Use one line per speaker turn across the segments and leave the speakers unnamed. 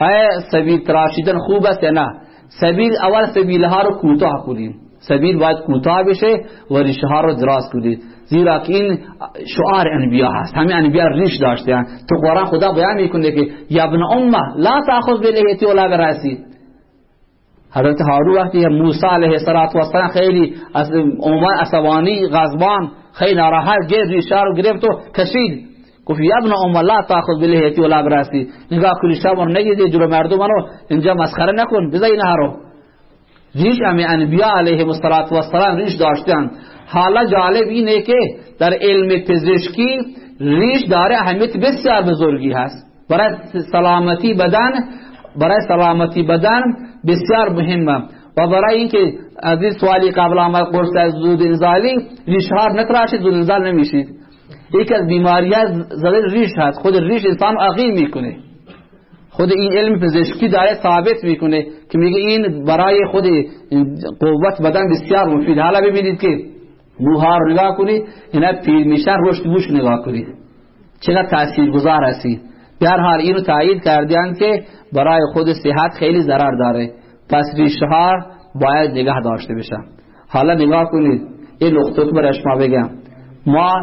آیا سبیل تراشیدن خوب است یا نه؟ سبیل اول سبیل ها رو کوتاه کنید. سبیل باید کوتاه بشه و ریشه ها رو دراز کنید. زیرا که این شعار انبیا هست. همه انبیا ریش داشتن تو قرآن خدا بیان می‌کنه که یا ابن امه لا تاخذ بلهیتی ولا براسی حضرت هارون وقتی موسی علیه السلام خیلی از عمر عصبانی غضبان خیلی ناراحت گرد ریشه رو گرفت و کشید. گفت یا ابن ام لا تاخذ بلهیتی ولا براسی نگاه کنی شما نگیدی جلو مردم رو اینجا مسخره نکن بزای اینها رو. ریش امی انبیاء علیه السلام ریش داشتن. حالا جالب اینه که در علم پزشکی ریش داره اهمیت بسیار بزرگی هست. برای سلامتی بدن برای سلامتی بدن بسیار مهمه. و برای اینکه از این سوالی قبل آمد قرص از زود انزالی ریشهار نتراشید زود انزال نمیشید. یکی از بیماری زده ریش هست. خود ریش انسان عقیم می‌کنه. خود این علم پزشکی داره ثابت می‌کنه که میگه این برای خود قوت بدن بسیار مفید. حالا ببینید که موها نگاه کنید اینا پیر میشن رشد بوش نگاه کنید چقدر تأثیر گذار هستی؟ در حال اینو تایید کردن که برای خود صحت خیلی ضرر داره. پس ریشه ها باید نگاه داشته بشن. حالا نگاه کنید. این نقطه برش ما بگم. ما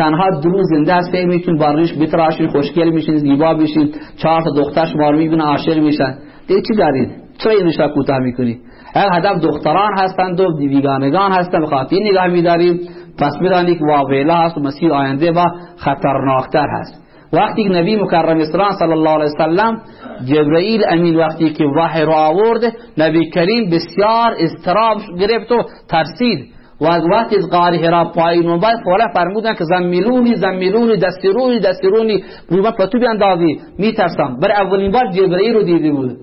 تنها درو زنده است فکر می‌کنید با ریش بتراشین خوشگل میشین زیبا بشین چهار تا دختر شما رو می‌بینن عاشق میشن. دیگه چی دارید چرا این ریشه کوتاه می‌کنی. اگر هدف دختران هستند و بیگانگان هستند. این نگاه میداریم. پس بدانید که واویلا هست و مسیر آینده و خطرناکتر هست. وقتی که نبی مکرم اسلام صلی الله علیه وسلم جبرئیل امین وقتی که وحی رو آورد نبی کریم بسیار استراب گرفت و ترسید. و از وقتی از غار حرا پایین اومد فولا فرمودن که زمیلونی زمیلونی دسترونی دسترونی روما پتو بیاندازی میترسم. بر اولین بار جبرئیل رو دیده بود.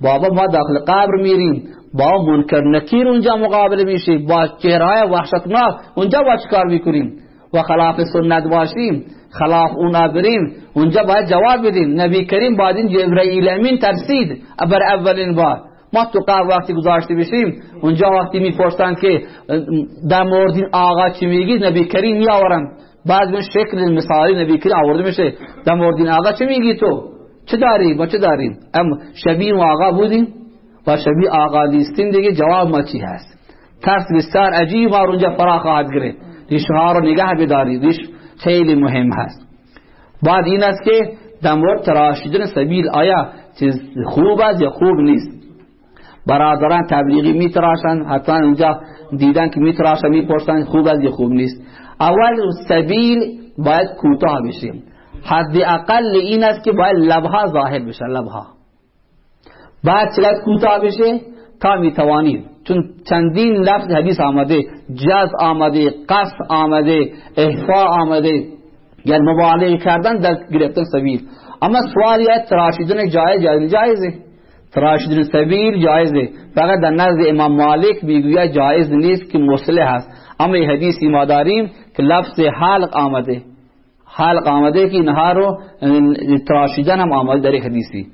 بابا ما داخل قبر میریم. با منکر نکیر اونجا مقابله میشه با چهره وحشتناک. اونجا با چیکار می‌کنیم؟ و خلاف سنت باشیم. خلاف اونا بریم اونجا باید جواب بدیم. نبی کریم بعد این جبرئیل امین ترسید. بر اولین بار. ما تو قبر وقتی گذاشته بشیم اونجا وقتی می‌پرسن که در مورد این آقا چی میگی؟ نبی کریم میآورن. بعد من شکل مثالی نبی کریم آورده میشه. در مورد این آقا چی میگی تو؟ چه داری؟ با چه داریم؟ ام شبیه و آقا بودیم و شبیه آقا نیستیم دیگه. جواب ما چی هست؟ ترس بسیار عجیب ما اونجا فرا خواهد گرفت. ریشه ها رو نگه بدارید. ریش خیلی مهم هست. بعد این است که در مورد تراشیدن سبیل آیا چیز خوب است یا خوب نیست؟ برادران تبلیغی میتراشن حتی اونجا دیدن که میتراشن می‌پرسن خوب است یا خوب نیست. اول سبیل باید کوتاه بشه. حد اقل این است که باید لبها ظاهر بشه لبها. بعد چقدر کوتاه بشه؟ تا می‌توانید چون چندین لفظ حدیث آمده جز آمده قص آمده احفا آمده یعنی مبالغه کردن در گرفتن سبیل. اما سوالی ہے تراشیدن جایز جایز جایزه؟ تراشیدن سبیل جایزه فقط در نزد امام مالک می‌گوید جایز نیست که مصلح هست اما حدیثی ما داریم که لفظ حلق آمده حلق آمده که اینها رو تراشیدن هم آمده در حدیثی